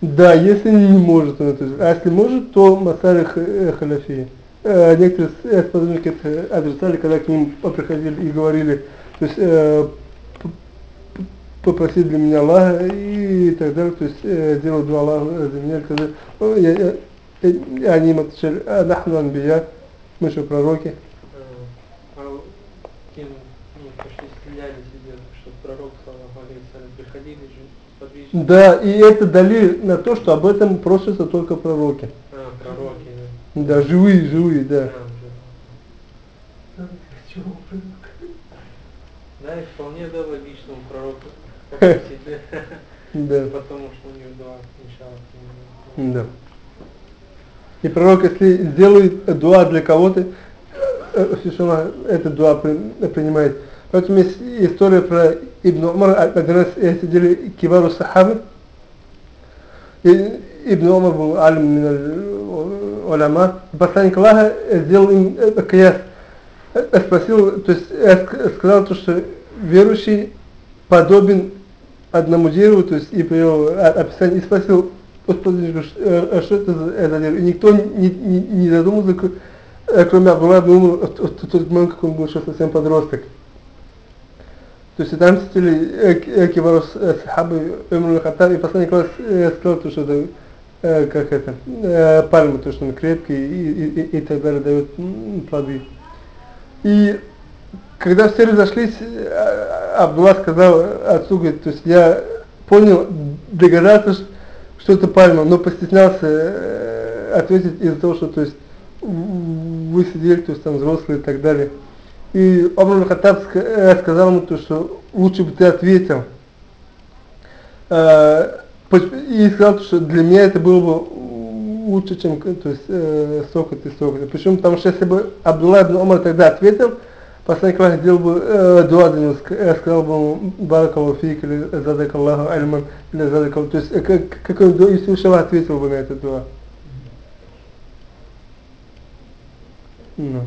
Да, если не может он это А если может, то Масарих э, Халяфи. Э, некоторые сподвижники это отрицали, когда к ним приходили и говорили, то есть э, попроси для меня Аллаха и так далее, то есть э, делай два Аллаха за меня, когда ну, я, я, я, они им отвечали, а нахну анбия, мы же пророки. Э, кем ну, почти стреляли себе, что пророк, саллаху алейхи приходили же сподвижники. Да, и это дали на то, что об этом просятся только пророки. А, пророки, да. Живые, живые, да. Да, и вполне да, логично у пророка попросить, да. Потому что у него дуа, иншаллах. Да. И пророк, если сделает дуа для кого-то, Всевышний это дуа принимает. Поэтому есть история про Ибн Умар, один раз сидели кивару сахабы, Ибн Умар был алим уляма, посланник Аллаха сделал им каяс, спросил, то есть сказал то, что верующий подобен одному дереву, то есть и привел описание, и спросил, Господи, что это за дерево? И никто не, не, не задумался, кроме Абдулла Умар, в тот момент, как он был еще совсем подросток. То есть там сидели кибару сахабы Умар Хаттаб, и посланник сказал, то, что это, как это, пальма, то, что он крепкий и, и, и, так далее, дает плоды. И когда все разошлись, Абдулла сказал отцу, говорит, то есть я понял, догадался, что это пальма, но постеснялся ответить из-за того, что то есть вы сидели, то есть там взрослые и так далее. И Умар Хаттаб сказал ему то, что лучше бы ты ответил. И сказал, что для меня это было бы лучше, чем то есть, э, сокот и сокот. Почему? Потому что если бы Абдулла ибн Умар тогда ответил, Посланник Аллаха сделал бы э, дуа для него, сказал бы Баракаллаху фик или Задак Аллаху Альман или Задак То есть, как, как он, если Аллах ответил бы на это дуа. No.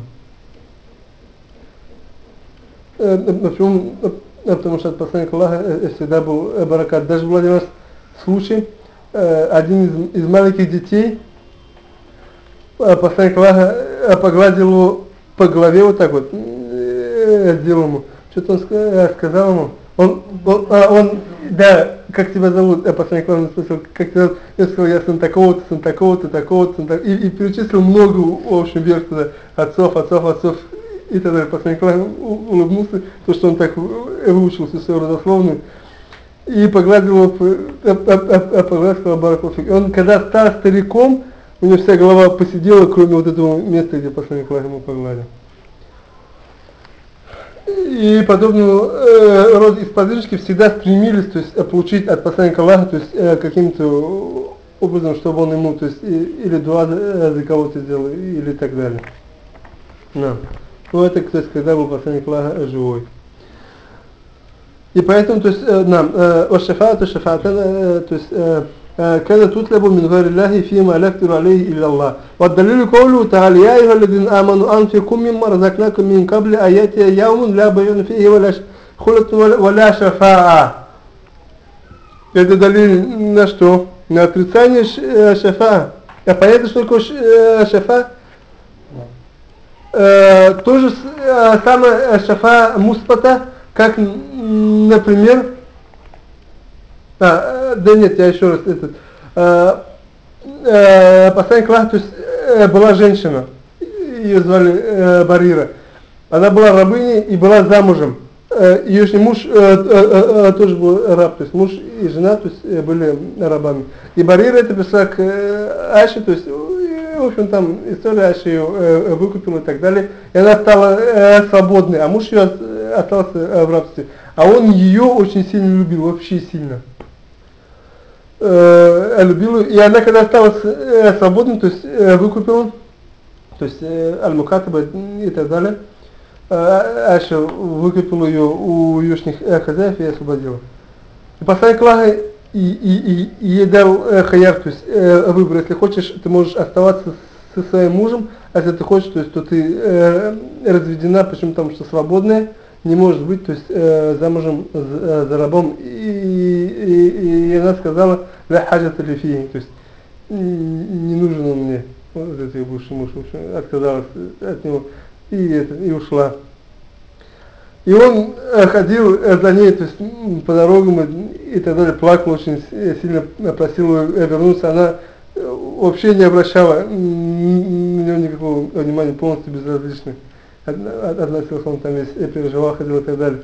Почему? Потому что от посланника Аллаха всегда был баракат. Даже раз случай, один из, из маленьких детей, посланник Аллаха погладил его по голове вот так вот, сделал ему. Что-то он сказал ему. Он, он, а, он, да, как тебя зовут? Я посланник Аллаха спросил, как тебя зовут? Я сказал, я сын такого-то, сын такого-то, такого-то, такого-то. И, и перечислил много, в общем, туда, отцов, отцов, отцов и так далее. Посланник Аллаха улыбнулся, то, что он так выучил всю свою родословную. И погладил его, погладил Баракулфик. И он, когда стал стариком, у него вся голова посидела, кроме вот этого места, где посланник Аллаха ему погладил. И подобного э, рода исповедники всегда стремились то есть, получить от посланника Аллаха то есть, э, каким-то образом, чтобы он ему то есть, и, или дуа за, кого-то сделал, или так далее. Да. Ну это, то есть, когда был посланник Аллаха живой. И поэтому, то есть, э, нам, э, шафата, шафата, э, то есть, э, كان تطلب من غير الله فيما لا يقدر عليه إلا الله والدليل قوله تعالى يا أيها الذين آمنوا أنفقوا مما رزقناكم من قبل أن يأتي يوم لا بيع فيه ولا خلة ولا شفاعة Это далиль на что? На отрицание шафа. А понятно, что такое шафа? То же самое шафа муспата, как, например, а, да нет, я еще раз этот. А, а, посланник Аллаха, то есть э, была женщина, ее звали э, Барира. Она была рабыней и была замужем. Э, ее муж э, э, э, тоже был раб, то есть муж и жена то есть, были рабами. И Барира это пришла к Аше, то есть в общем, там история Аши ее выкупила и так далее. И она стала свободной, а муж ее остался в рабстве. А он ее очень сильно любил, вообще сильно э, любил, и она когда осталась э, свободной, то есть э, выкупила, то есть э, аль-мукатаба и так далее, Аша выкупил ее у южных хозяев и освободил. И посланник Аллаха и, и, и, и ей дал э, хаяр, то есть э, выбор, если хочешь, ты можешь оставаться со своим мужем, а если ты хочешь, то есть, то ты э, разведена, почему там что свободная, не может быть, то есть э, замужем за, э, за рабом. И, и, и, она сказала, ля хаджат лифи, то есть не нужен он мне, вот этот ее бывший муж, в общем, отказалась от него и, это, и ушла. И он э, ходил э, за ней, то есть по дорогам и, и так далее, плакал очень сильно, просил ее вернуться. Она вообще не обращала на него никакого внимания, полностью безразлична. Относился он там весь, переживал, ходил и так далее.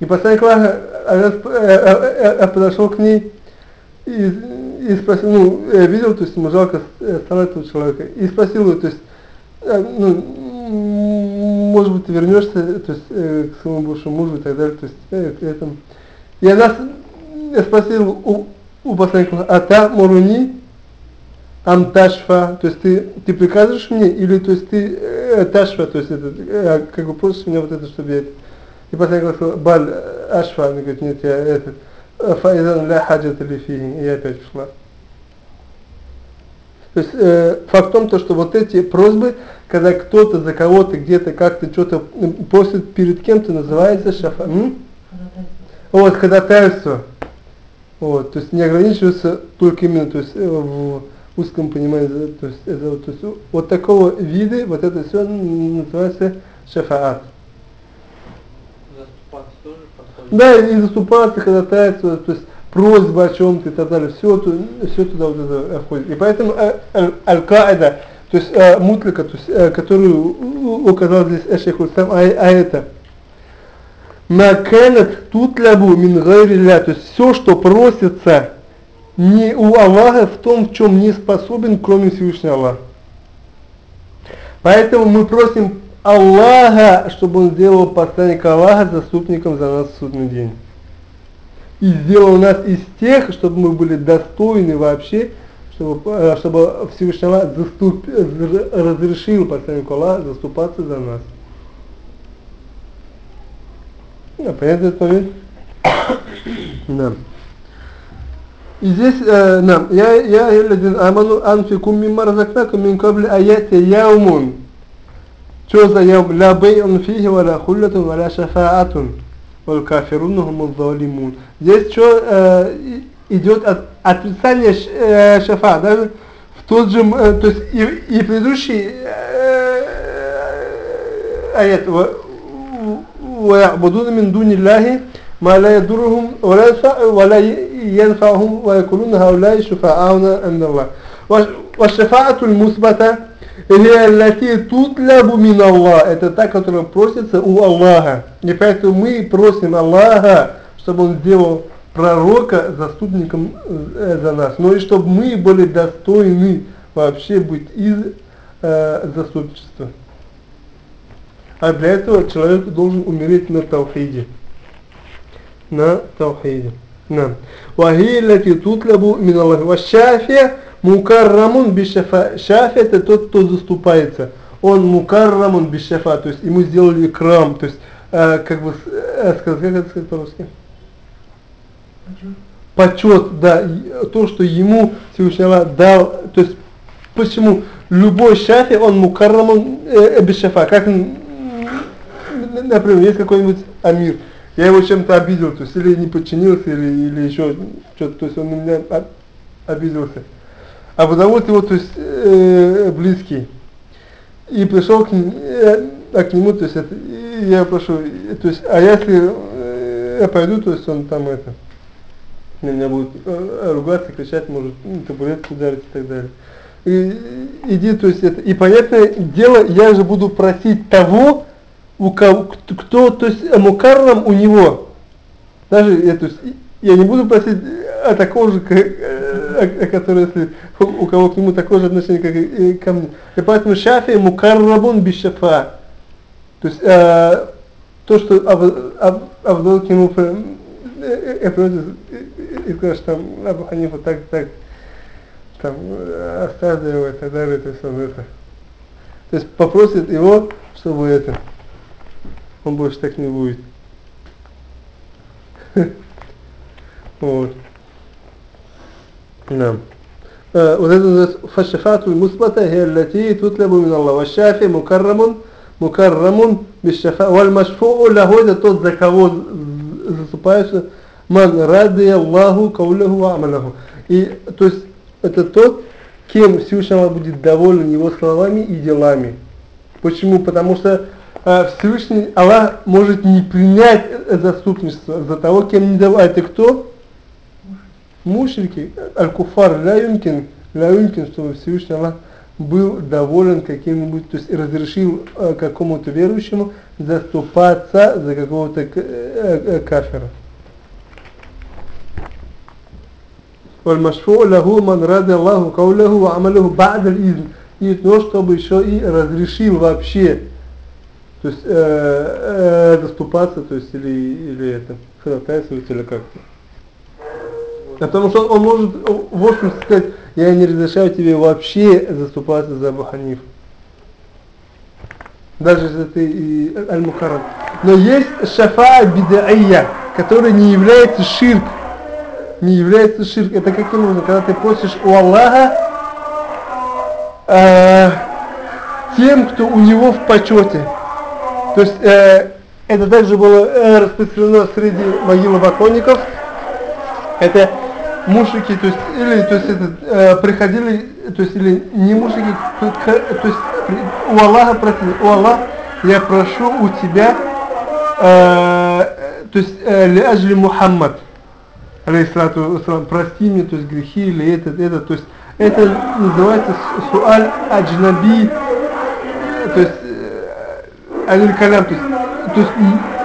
И посланник Аллаха подошел к ней и, и спросил, ну, я видел, то есть ему жалко стало этого человека, и спросил ее, то есть, ну, может быть, ты вернешься то есть, э, к своему бывшему мужу и так далее, то есть, э, к этому. И она я спросил у, у посланника, а та муруни амташфа, то есть ты, ты приказываешь мне, или то есть ты э, ташфа, то есть это, э, как бы просишь меня вот это, чтобы я это. И посланник сказал, баль ашфа, она говорит, нет, я этот, фаизан ля хаджат ли и я опять ушла. То есть э, факт в том, то, что вот эти просьбы, когда кто-то за кого-то где-то как-то что-то просит перед кем-то, называется шафа. М? Вот, ходатайство. Вот, то есть не ограничивается только именно, то есть э, в узком понимании, то есть, это, то есть вот такого вида, вот это все называется шафаат. Заступаться тоже подходит? Да, и заступаться, ходатайство, то есть просьба о чем-то и так далее, все, все туда вот это входит. И поэтому э, аль-Каида, то есть э, мутлика, то есть, э, которую указал здесь Шейх Устам, а, а это Маканат тутлябу мин гайрилля, то есть все, что просится не у Аллаха в том, в чем не способен, кроме Всевышнего Аллаха. Поэтому мы просим Аллаха, чтобы Он сделал посланника Аллаха заступником за нас в судный день и сделал нас из тех, чтобы мы были достойны вообще, чтобы, э, чтобы Всевышний Аллах заступ, разрешил посланнику Аллаха заступаться за нас. Да, понятно этот момент? Да. И здесь э, нам, я, я, الذين آمنوا أنفقوا مما رزقناكم من قبل أن يأتي يوم что за يوم لا بيع فيه ولا خلة ولا شفاعة والكافرون هم الظالمون Здесь что э, идет от, отрицание э, шафа, даже в тот же, э, то есть и, и предыдущий э, аят ويعبدون من دون الله ما لا يضرهم ولا ولا ينفعهم ويقولون هؤلاء شفعاؤنا عند الله والشفاعة المثبتة هي التي تطلب من الله это та, которая просится у Аллаха и поэтому мы просим Аллаха чтобы он сделал пророка заступником э, за нас, но и чтобы мы были достойны вообще быть из э, заступничества. А для этого человек должен умереть на таухиде. На таухиде. На. وهي التي تطلب من الله والشافع мукаррамун бишафа. Шафи это тот, кто заступается. Он мукаррамун бишафа, то есть ему сделали крам, то есть э, как бы э, сказать, как это сказать по-русски? Почет, да, то, что ему Всевышний Аллах дал, то есть почему любой шафи, он мукаррамун э, бишафа, как, например, есть какой-нибудь амир, я его чем-то обидел, то есть или не подчинился, или, или еще что-то, то есть он на меня обиделся. А потому его, то есть э, близкий, и пришел к, э, а к нему, то есть это, я прошу, то есть, а если э, я пойду, то есть он там это, на меня будет э, ругаться, кричать, может, ну, табуретку ударить и так далее. И, иди, то есть это, и понятное дело, я же буду просить того, у кого, кто, то есть мукаррам у него. Даже, я, то есть, я не буду просить а такого же, э, который, если у кого к нему такое же отношение, как и ко мне. И поэтому шафи мукаррабун бишафа. То есть, э, то, что Абдул к нему приводит и сказал, что там Абу Ханифа так, так, там, оставь его и так далее, то есть он это. То есть попросит его, чтобы это, он больше так не будет. Вот. Да. Э, вот это фашифату мусбата хеллати тутлябу мин Аллах. Вашафи мукаррамун мукаррамун бишафа. Вальмашфу лаху это тот, за кого заступаешься. Ман ради Аллаху кауляху амалаху. И то есть это тот, кем Всевышний будет доволен его словами и делами. Почему? Потому что Всевышний Аллах может не принять заступничество за того кем не давал это кто мушрики, аль-куфар, ля юмкин, ля юмкин, чтобы Всевышний Аллах был доволен каким-нибудь, то есть разрешил э, какому-то верующему заступаться за какого-то э, э, кафира. والمشفوع له من رضي الله قوله وعمله بعد الإذن и то, чтобы еще и разрешил вообще, то есть э, э, заступаться, то есть или, или это, ходатайствовать или как-то. Потому что он может, в общем сказать, я не разрешаю тебе вообще заступаться за Абу Ханиф. Даже если ты и Аль-Мухаррам. Но есть шафа бидаия, который не является ширк. Не является ширк. Это каким образом? Когда ты просишь у Аллаха э, тем, кто у него в почете. То есть э, это также было э, распространено среди могилопоклонников. Это мушрики, то есть, или, то есть, это, э, приходили, то есть, или не мушрики, то, есть, у Аллаха просили, у Аллаха, я прошу у тебя, э, то есть, э, ли ажли Мухаммад, алейхиссалату прости мне, то есть, грехи, или это, это, то есть, это называется суаль аджнаби, то есть, аниль калям, то есть, то есть,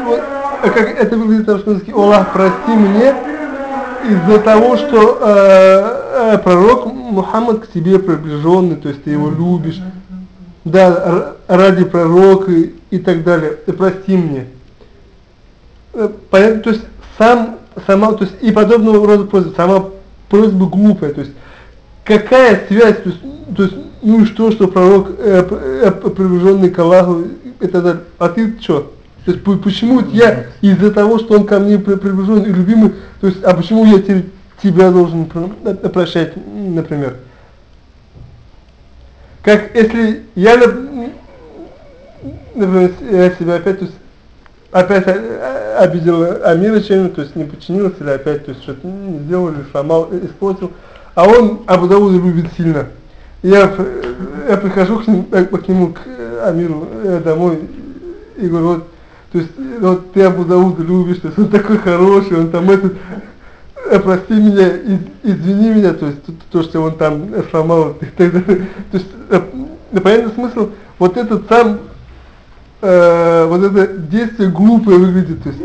вот, как это выглядит языке, Аллах, прости мне, из-за того, что э, э, пророк Мухаммад к тебе приближенный, то есть ты его любишь, да, ради пророка и, так далее, прости мне. Э, понятно, то есть сам, сама, то есть и подобного рода просьба, сама просьба глупая, то есть какая связь, то есть, то есть ну и что, что пророк э, э, приближенный к Аллаху так далее, а ты что? То есть почему я из-за того, что он ко мне приближен и любимый, то есть, а почему я теперь тебя должен прощать, например? Как если я, например, я себя опять, то есть, опять обидел Амира чем то есть не подчинился или опять, то есть что-то сделал или сломал, испортил, а он Абу любит сильно. Я, я прихожу к, ним, к нему, к Амиру домой и говорю, вот то есть, вот ты Абу Дауда любишь, то есть он такой хороший, он там этот, э, прости меня, из, извини меня, то есть то, то, что он там сломал и так далее. То есть, э, понятный смысл, вот этот сам, э, вот это действие глупое выглядит, то есть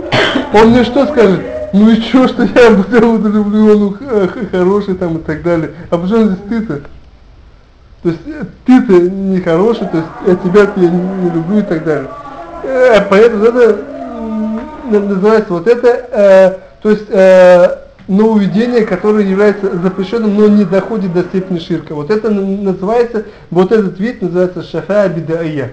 он мне что скажет? Ну и что, что я Абу люблю, он э, хороший там и так далее. А почему здесь ты-то? То есть э, ты-то не хороший, то есть я тебя-то я не, не люблю и так далее. Э, поэтому это называется вот это, э, то есть э, нововведение, которое является запрещенным, но не доходит до степени ширка. Вот это называется, вот этот вид называется шафа бидаия.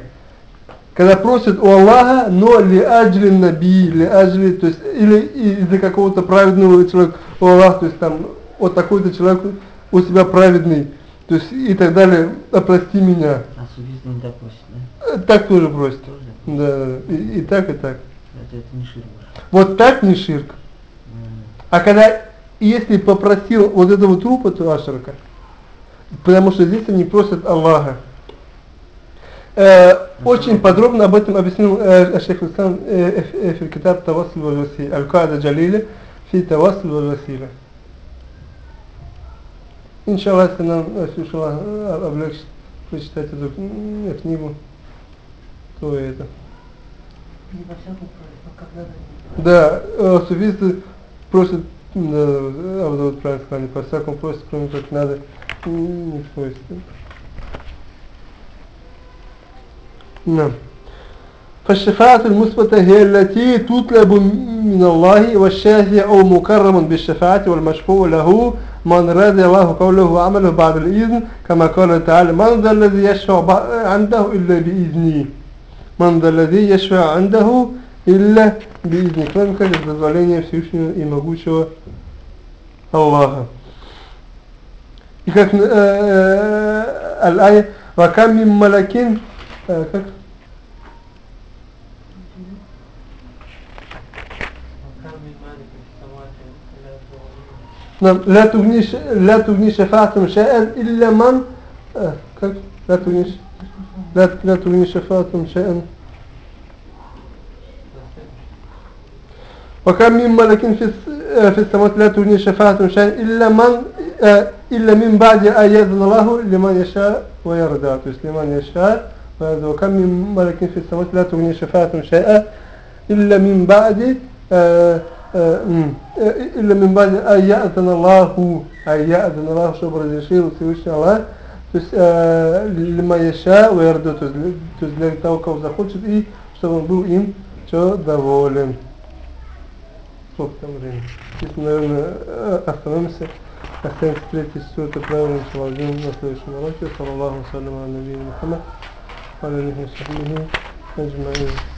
Когда просят у Аллаха, но ли аджли наби, ли аджли, то есть, или из-за какого-то праведного человека, у Аллаха, то есть там, вот такой-то человек у себя праведный, то есть и так далее, прости меня. А не так просят, да? Так тоже просят. Тоже? Да, и, и так, и так. Это, это не ширк. Вот так не ширк. А когда, если попросил вот этого трупа, то ашрака. Потому что здесь они просят Аллаха. Э, очень подробно об этом объяснил э, шейх Ислам э, э, в китаб Тавассул валь Аль-Каада Джалиля фи Тавассул валь Иншаллах, если нам Аллах облегчит прочитать эту книгу то это. Да, э, суфисты просят, да, а вот, вот правильно сказали, по всякому просят, кроме как надо, не просят. نعم فالشفاعة المثبتة هي التي تطلب من الله والشافع مكرم بالشفاعة والمشفوع له من رضي الله قوله وعمله بعد الإذن كما قال تعالى من ذا الذي يشفع عنده إلا بإذنه من ذا الذي يشفع عنده Илля биизни, кроме как с дозволения Всевышнего и могучего Аллаха. И как э, э, аль-ая «Вакам мим малакин» э, как? نعم لا تغني لا تغني شفاعة شيئا إلا من؟ آه، كيف؟ لا تغني لا لا تغني شفاعة شيئا وكم من ملك في آه، في السماوات لا تغني شفاعة شيئا إلا من؟ آه، إلا من بعد آيات الله لمن يشاء ويرضى. لمن يشاء ويرضى. وكم من ملك في السماوات لا تغني شفاعة شيئا إلا من بعد Э, э, э, «Илля мимбани айятан Аллаху», «Айятан Аллаху», чтобы разрешил Всевышний Аллах, то есть «Лима яша уэрду», то есть для того, кого захочет, и чтобы он был им что доволен. Сколько там времени? Здесь, наверное, остановимся. Останется третий суд, это правильно, иншалладин, на следующем уроке. Саллаху саляму алейкум, Мухаммад, алейкум, шахмихи, аджмаин.